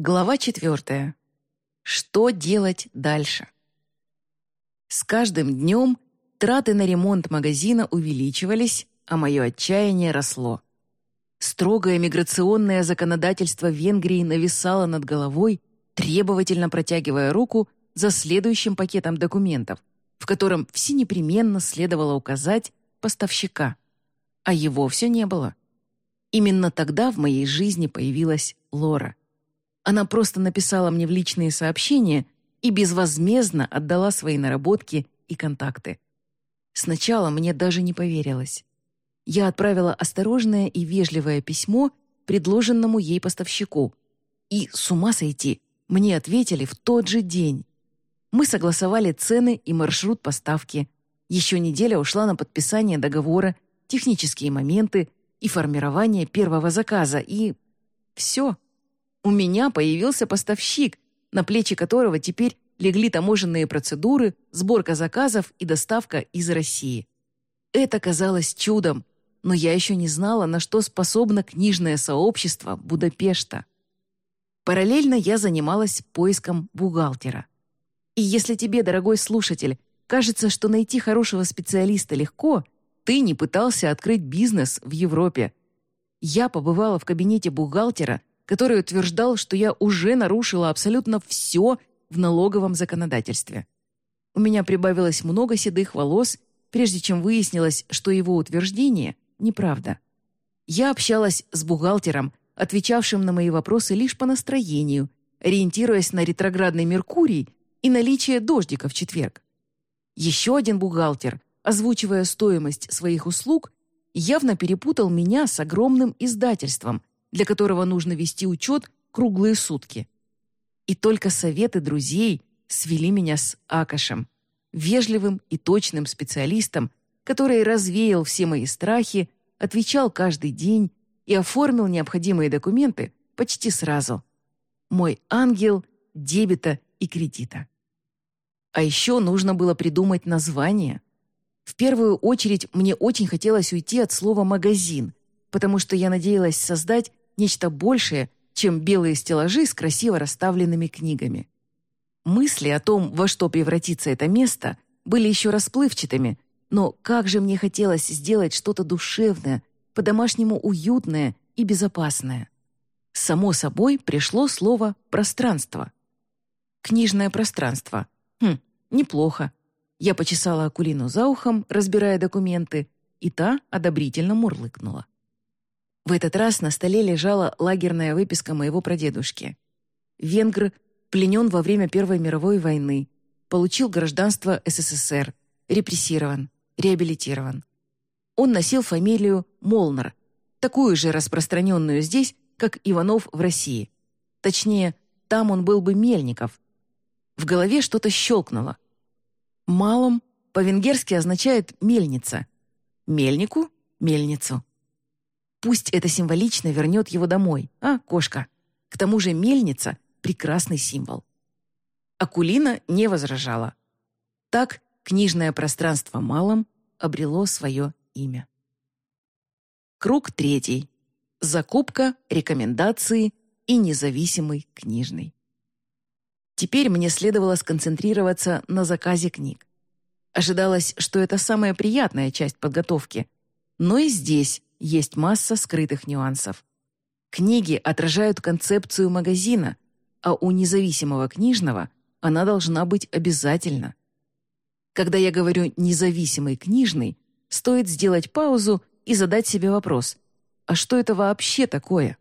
Глава четвертая. Что делать дальше? С каждым днем траты на ремонт магазина увеличивались, а мое отчаяние росло. Строгое миграционное законодательство Венгрии нависало над головой, требовательно протягивая руку за следующим пакетом документов, в котором все непременно следовало указать поставщика. А его все не было. Именно тогда в моей жизни появилась Лора. Она просто написала мне в личные сообщения и безвозмездно отдала свои наработки и контакты. Сначала мне даже не поверилось. Я отправила осторожное и вежливое письмо предложенному ей поставщику. И, с ума сойти, мне ответили в тот же день. Мы согласовали цены и маршрут поставки. Еще неделя ушла на подписание договора, технические моменты и формирование первого заказа, и... Все. У меня появился поставщик, на плечи которого теперь легли таможенные процедуры, сборка заказов и доставка из России. Это казалось чудом, но я еще не знала, на что способно книжное сообщество Будапешта. Параллельно я занималась поиском бухгалтера. И если тебе, дорогой слушатель, кажется, что найти хорошего специалиста легко, ты не пытался открыть бизнес в Европе. Я побывала в кабинете бухгалтера, который утверждал, что я уже нарушила абсолютно все в налоговом законодательстве. У меня прибавилось много седых волос, прежде чем выяснилось, что его утверждение — неправда. Я общалась с бухгалтером, отвечавшим на мои вопросы лишь по настроению, ориентируясь на ретроградный Меркурий и наличие дождика в четверг. Еще один бухгалтер, озвучивая стоимость своих услуг, явно перепутал меня с огромным издательством, для которого нужно вести учет круглые сутки. И только советы друзей свели меня с Акашем, вежливым и точным специалистом, который развеял все мои страхи, отвечал каждый день и оформил необходимые документы почти сразу. Мой ангел дебета и кредита. А еще нужно было придумать название. В первую очередь мне очень хотелось уйти от слова «магазин», потому что я надеялась создать нечто большее, чем белые стеллажи с красиво расставленными книгами. Мысли о том, во что превратится это место, были еще расплывчатыми, но как же мне хотелось сделать что-то душевное, по-домашнему уютное и безопасное. Само собой пришло слово «пространство». Книжное пространство. Хм, неплохо. Я почесала Акулину за ухом, разбирая документы, и та одобрительно мурлыкнула. В этот раз на столе лежала лагерная выписка моего прадедушки. Венгр пленен во время Первой мировой войны, получил гражданство СССР, репрессирован, реабилитирован. Он носил фамилию Молнер, такую же распространенную здесь, как Иванов в России. Точнее, там он был бы Мельников. В голове что-то щелкнуло. «Малом» по-венгерски означает «мельница». «Мельнику» — «мельницу». Пусть это символично вернет его домой, а, кошка? К тому же мельница — прекрасный символ. Акулина не возражала. Так книжное пространство малом обрело свое имя. Круг третий. Закупка, рекомендации и независимый книжный. Теперь мне следовало сконцентрироваться на заказе книг. Ожидалось, что это самая приятная часть подготовки, но и здесь есть масса скрытых нюансов. Книги отражают концепцию магазина, а у независимого книжного она должна быть обязательно. Когда я говорю «независимый книжный», стоит сделать паузу и задать себе вопрос «А что это вообще такое?»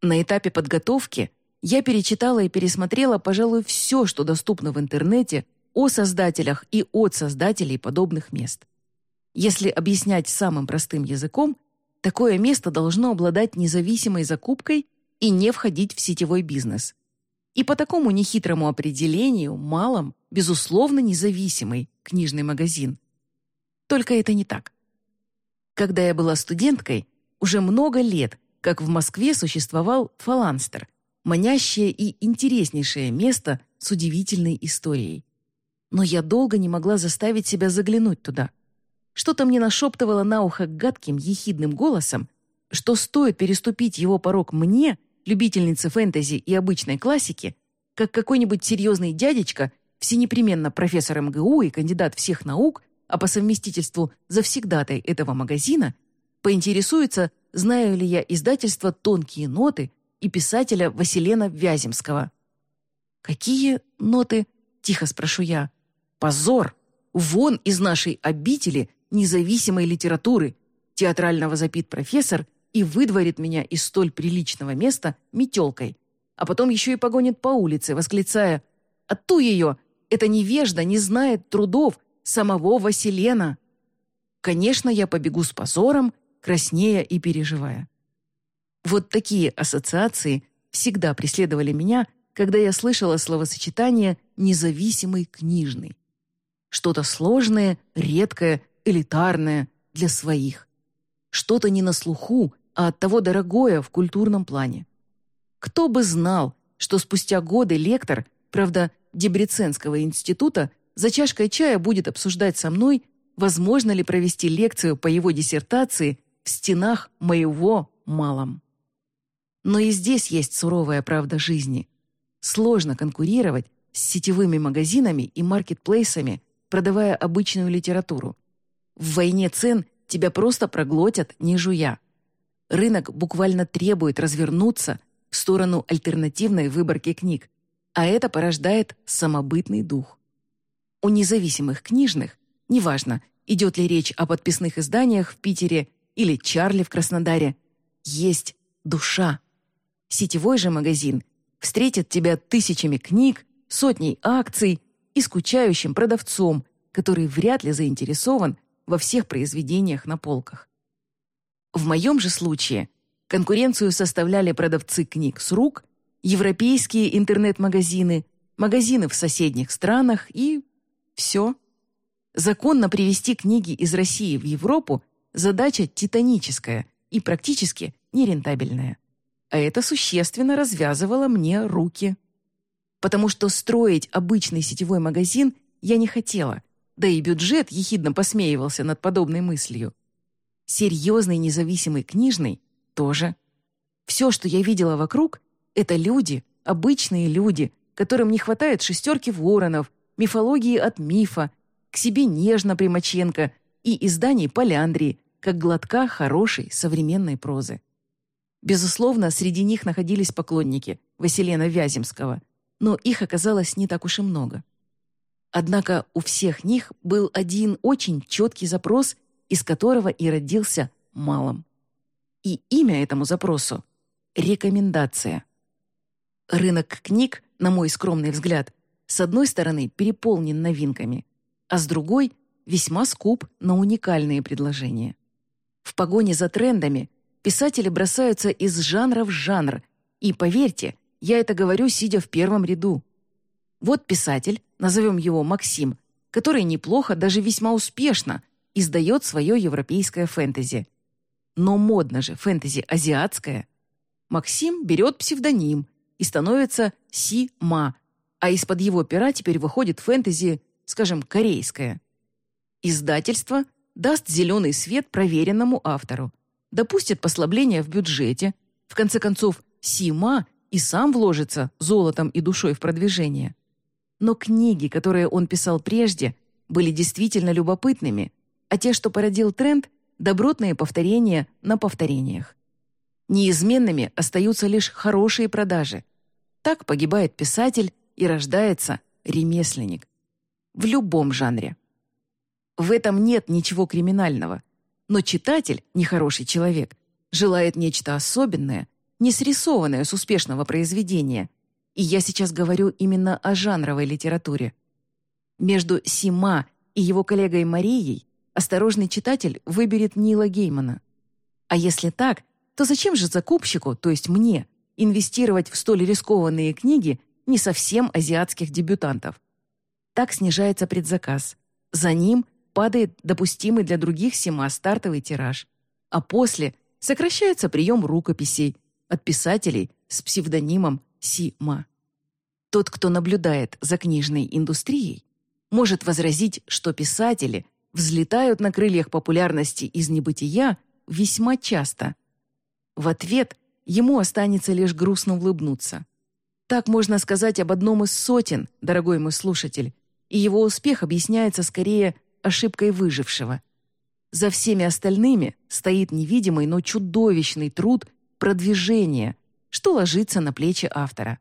На этапе подготовки я перечитала и пересмотрела, пожалуй, все, что доступно в интернете о создателях и от создателей подобных мест. Если объяснять самым простым языком, такое место должно обладать независимой закупкой и не входить в сетевой бизнес. И по такому нехитрому определению малом, безусловно, независимый книжный магазин. Только это не так. Когда я была студенткой, уже много лет, как в Москве существовал фаланстер, манящее и интереснейшее место с удивительной историей. Но я долго не могла заставить себя заглянуть туда. Что-то мне нашептывало на ухо гадким, ехидным голосом, что стоит переступить его порог мне, любительницы фэнтези и обычной классики, как какой-нибудь серьезный дядечка, всенепременно профессор МГУ и кандидат всех наук, а по совместительству завсегдатай этого магазина, поинтересуется, знаю ли я издательство «Тонкие ноты» и писателя Василена Вяземского. «Какие ноты?» — тихо спрошу я. «Позор! Вон из нашей обители независимой литературы!» Театрального запит профессор и выдворит меня из столь приличного места метелкой, а потом еще и погонит по улице, восклицая «А ту ее! Это невежда не знает трудов самого Василена!» Конечно, я побегу с позором, краснея и переживая. Вот такие ассоциации всегда преследовали меня, когда я слышала словосочетание «независимый книжный». Что-то сложное, редкое, элитарное для своих. Что-то не на слуху, а оттого дорогое в культурном плане. Кто бы знал, что спустя годы лектор, правда, Дебреценского института, за чашкой чая будет обсуждать со мной, возможно ли провести лекцию по его диссертации в стенах моего малом. Но и здесь есть суровая правда жизни. Сложно конкурировать с сетевыми магазинами и маркетплейсами, продавая обычную литературу. В войне цен тебя просто проглотят, не жуя. Рынок буквально требует развернуться в сторону альтернативной выборки книг, а это порождает самобытный дух. У независимых книжных, неважно, идет ли речь о подписных изданиях в Питере или Чарли в Краснодаре, есть душа. Сетевой же магазин встретит тебя тысячами книг, сотней акций и скучающим продавцом, который вряд ли заинтересован во всех произведениях на полках. В моем же случае конкуренцию составляли продавцы книг с рук, европейские интернет-магазины, магазины в соседних странах и все. Законно привезти книги из России в Европу – задача титаническая и практически нерентабельная. А это существенно развязывало мне руки. Потому что строить обычный сетевой магазин я не хотела, да и бюджет ехидно посмеивался над подобной мыслью. Серьезный независимый книжный тоже. Все, что я видела вокруг, это люди, обычные люди, которым не хватает шестерки воронов, мифологии от мифа, к себе нежно Примаченко и изданий Поляндрии, как глотка хорошей современной прозы. Безусловно, среди них находились поклонники Василена Вяземского, но их оказалось не так уж и много. Однако у всех них был один очень четкий запрос, из которого и родился «малом». И имя этому запросу — рекомендация. Рынок книг, на мой скромный взгляд, с одной стороны переполнен новинками, а с другой — весьма скуп на уникальные предложения. В погоне за трендами писатели бросаются из жанра в жанр, и, поверьте, я это говорю, сидя в первом ряду. Вот писатель, назовем его Максим, который неплохо, даже весьма успешно издает свое европейское фэнтези. Но модно же фэнтези азиатское. Максим берет псевдоним и становится Си Ма, а из-под его пера теперь выходит фэнтези, скажем, корейское. Издательство даст зеленый свет проверенному автору, допустит послабление в бюджете, в конце концов, Сима и сам вложится золотом и душой в продвижение. Но книги, которые он писал прежде, были действительно любопытными, а те, что породил тренд, добротные повторения на повторениях. Неизменными остаются лишь хорошие продажи. Так погибает писатель и рождается ремесленник. В любом жанре. В этом нет ничего криминального. Но читатель, нехороший человек, желает нечто особенное, не срисованное с успешного произведения, и я сейчас говорю именно о жанровой литературе. Между Сима и его коллегой Марией осторожный читатель выберет Нила Геймана. А если так, то зачем же закупщику, то есть мне, инвестировать в столь рискованные книги не совсем азиатских дебютантов? Так снижается предзаказ. За ним падает допустимый для других Сима стартовый тираж. А после сокращается прием рукописей от писателей с псевдонимом Си-Ма. Тот, кто наблюдает за книжной индустрией, может возразить, что писатели взлетают на крыльях популярности из небытия весьма часто. В ответ ему останется лишь грустно улыбнуться. Так можно сказать об одном из сотен, дорогой мой слушатель, и его успех объясняется скорее ошибкой выжившего. За всеми остальными стоит невидимый, но чудовищный труд продвижения, что ложится на плечи автора.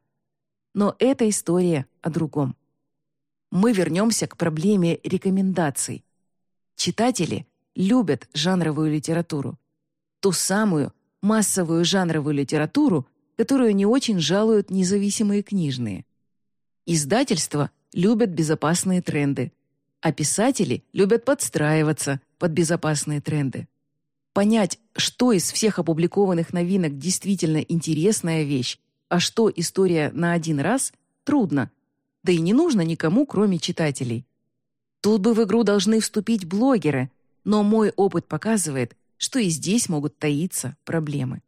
Но эта история о другом. Мы вернемся к проблеме рекомендаций. Читатели любят жанровую литературу. Ту самую массовую жанровую литературу, которую не очень жалуют независимые книжные. Издательства любят безопасные тренды, а писатели любят подстраиваться под безопасные тренды. Понять, что из всех опубликованных новинок действительно интересная вещь, а что история на один раз, трудно, да и не нужно никому, кроме читателей. Тут бы в игру должны вступить блогеры, но мой опыт показывает, что и здесь могут таиться проблемы.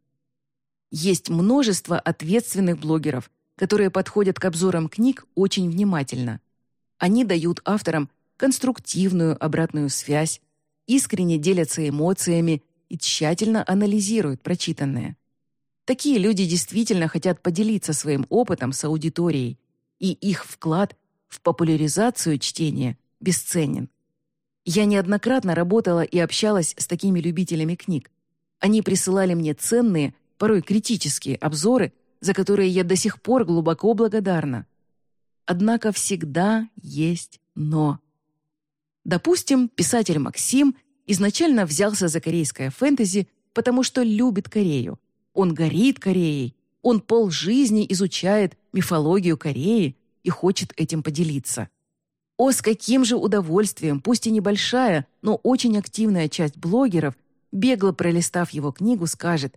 Есть множество ответственных блогеров, которые подходят к обзорам книг очень внимательно. Они дают авторам конструктивную обратную связь, искренне делятся эмоциями и тщательно анализируют прочитанное. Такие люди действительно хотят поделиться своим опытом с аудиторией, и их вклад в популяризацию чтения бесценен. Я неоднократно работала и общалась с такими любителями книг. Они присылали мне ценные, порой критические обзоры, за которые я до сих пор глубоко благодарна. Однако всегда есть «но». Допустим, писатель Максим изначально взялся за корейское фэнтези, потому что любит Корею. Он горит Кореей, он полжизни изучает мифологию Кореи и хочет этим поделиться. О, с каким же удовольствием, пусть и небольшая, но очень активная часть блогеров, бегло пролистав его книгу, скажет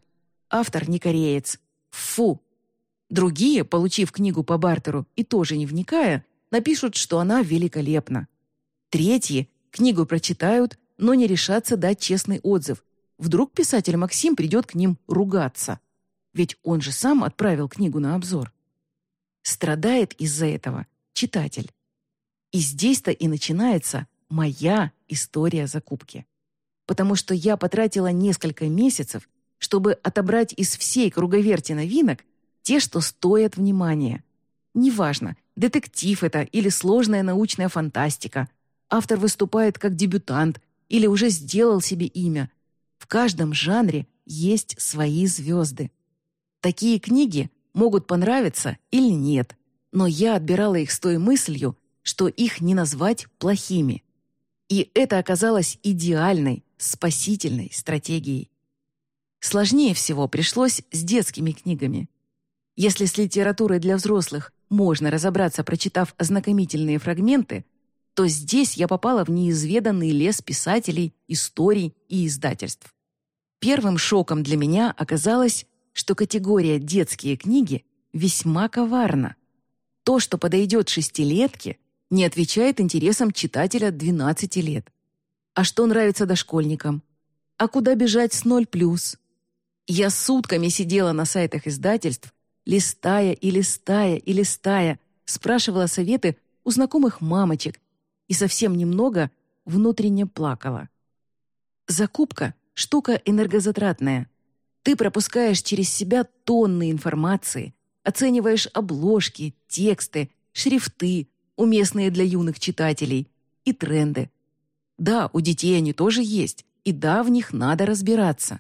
«Автор не кореец. Фу!». Другие, получив книгу по бартеру и тоже не вникая, напишут, что она великолепна. Третьи книгу прочитают, но не решатся дать честный отзыв. Вдруг писатель Максим придет к ним ругаться. Ведь он же сам отправил книгу на обзор. Страдает из-за этого читатель. И здесь-то и начинается моя история закупки. Потому что я потратила несколько месяцев, чтобы отобрать из всей круговерти новинок те, что стоят внимания. Неважно, детектив это или сложная научная фантастика, автор выступает как дебютант или уже сделал себе имя. Каждом жанре есть свои звезды. Такие книги могут понравиться или нет, но я отбирала их с той мыслью, что их не назвать плохими. И это оказалось идеальной, спасительной стратегией. Сложнее всего пришлось с детскими книгами. Если с литературой для взрослых можно разобраться, прочитав ознакомительные фрагменты, то здесь я попала в неизведанный лес писателей, историй и издательств. Первым шоком для меня оказалось, что категория «детские книги» весьма коварна. То, что подойдет шестилетке, не отвечает интересам читателя 12 лет. А что нравится дошкольникам? А куда бежать с 0+. Я сутками сидела на сайтах издательств, листая и листая и листая, спрашивала советы у знакомых мамочек и совсем немного внутренне плакала. Закупка — штука энергозатратная. Ты пропускаешь через себя тонны информации, оцениваешь обложки, тексты, шрифты, уместные для юных читателей, и тренды. Да, у детей они тоже есть, и да, в них надо разбираться.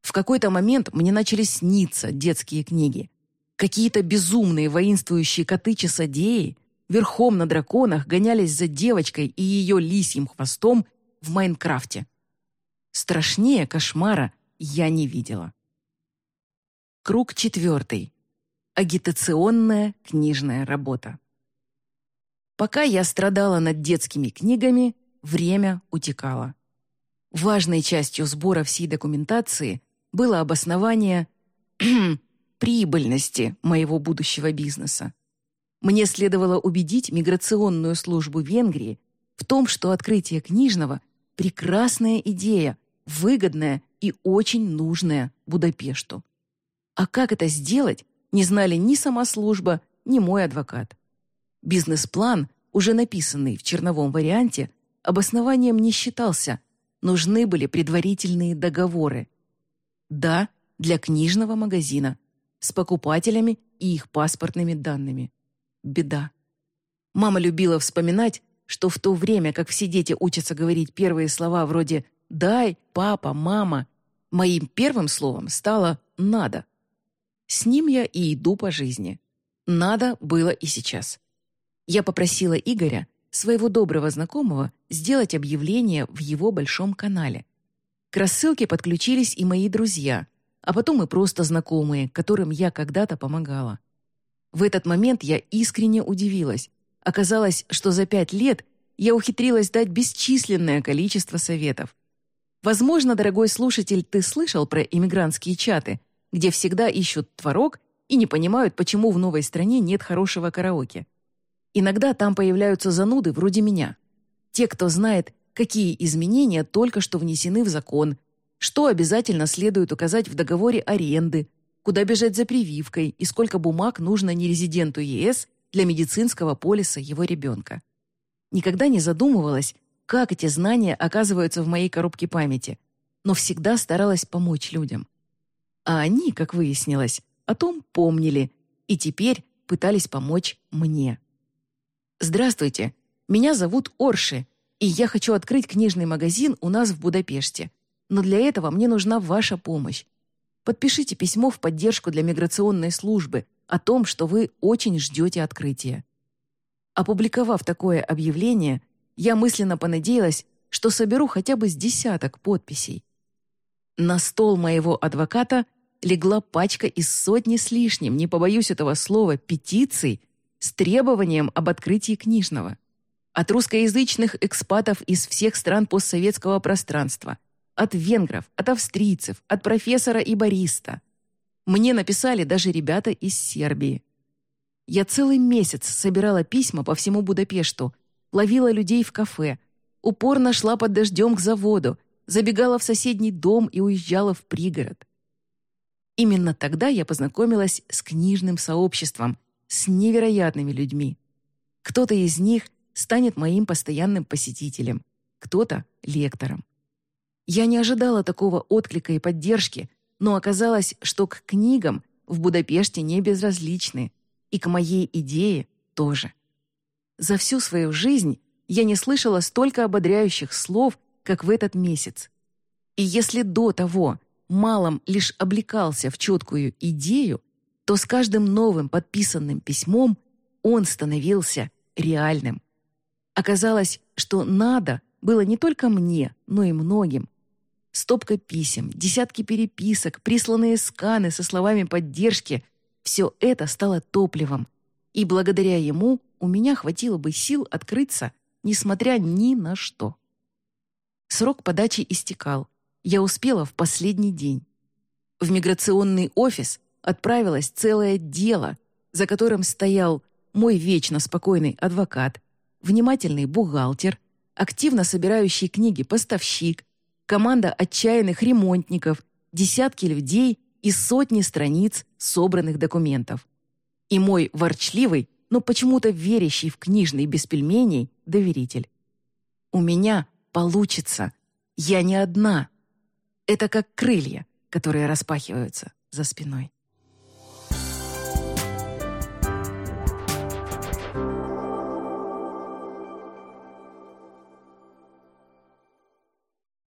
В какой-то момент мне начали сниться детские книги. Какие-то безумные воинствующие коты-часодеи верхом на драконах гонялись за девочкой и ее лисьим хвостом в Майнкрафте. Страшнее кошмара я не видела. Круг четвертый. Агитационная книжная работа. Пока я страдала над детскими книгами, время утекало. Важной частью сбора всей документации было обоснование прибыльности моего будущего бизнеса. Мне следовало убедить миграционную службу Венгрии в том, что открытие книжного — прекрасная идея, выгодная и очень нужная Будапешту. А как это сделать, не знали ни сама служба, ни мой адвокат. Бизнес-план, уже написанный в черновом варианте, обоснованием не считался, нужны были предварительные договоры. Да, для книжного магазина с покупателями и их паспортными данными. Беда. Мама любила вспоминать, что в то время, как все дети учатся говорить первые слова вроде «дай», «папа», «мама», моим первым словом стало «надо». С ним я и иду по жизни. «Надо» было и сейчас. Я попросила Игоря, своего доброго знакомого, сделать объявление в его большом канале. К рассылке подключились и мои друзья, а потом и просто знакомые, которым я когда-то помогала. В этот момент я искренне удивилась. Оказалось, что за пять лет я ухитрилась дать бесчисленное количество советов. Возможно, дорогой слушатель, ты слышал про иммигрантские чаты, где всегда ищут творог и не понимают, почему в новой стране нет хорошего караоке. Иногда там появляются зануды вроде меня. Те, кто знает, какие изменения только что внесены в закон, что обязательно следует указать в договоре аренды, куда бежать за прививкой и сколько бумаг нужно нерезиденту ЕС для медицинского полиса его ребенка. Никогда не задумывалась, как эти знания оказываются в моей коробке памяти, но всегда старалась помочь людям. А они, как выяснилось, о том помнили и теперь пытались помочь мне. «Здравствуйте, меня зовут Орши, и я хочу открыть книжный магазин у нас в Будапеште. Но для этого мне нужна ваша помощь. Подпишите письмо в поддержку для миграционной службы о том, что вы очень ждете открытия». Опубликовав такое объявление, я мысленно понадеялась, что соберу хотя бы с десяток подписей. На стол моего адвоката легла пачка из сотни с лишним, не побоюсь этого слова, петиций с требованием об открытии книжного. От русскоязычных экспатов из всех стран постсоветского пространства, от венгров, от австрийцев, от профессора и бариста. Мне написали даже ребята из Сербии. Я целый месяц собирала письма по всему Будапешту, ловила людей в кафе, упорно шла под дождем к заводу, забегала в соседний дом и уезжала в пригород. Именно тогда я познакомилась с книжным сообществом, с невероятными людьми. Кто-то из них станет моим постоянным посетителем, кто-то — лектором. Я не ожидала такого отклика и поддержки, но оказалось, что к книгам в Будапеште не безразличны, и к моей идее тоже. За всю свою жизнь я не слышала столько ободряющих слов, как в этот месяц. И если до того малом лишь облекался в четкую идею, то с каждым новым подписанным письмом он становился реальным. Оказалось, что надо было не только мне, но и многим. Стопка писем, десятки переписок, присланные сканы со словами поддержки — все это стало топливом, и благодаря ему у меня хватило бы сил открыться, несмотря ни на что. Срок подачи истекал. Я успела в последний день. В миграционный офис отправилось целое дело, за которым стоял мой вечно спокойный адвокат, внимательный бухгалтер, активно собирающий книги поставщик, команда отчаянных ремонтников, десятки людей и сотни страниц собранных документов. И мой ворчливый, но почему-то верящий в книжный без пельменей доверитель. У меня получится. Я не одна. Это как крылья, которые распахиваются за спиной.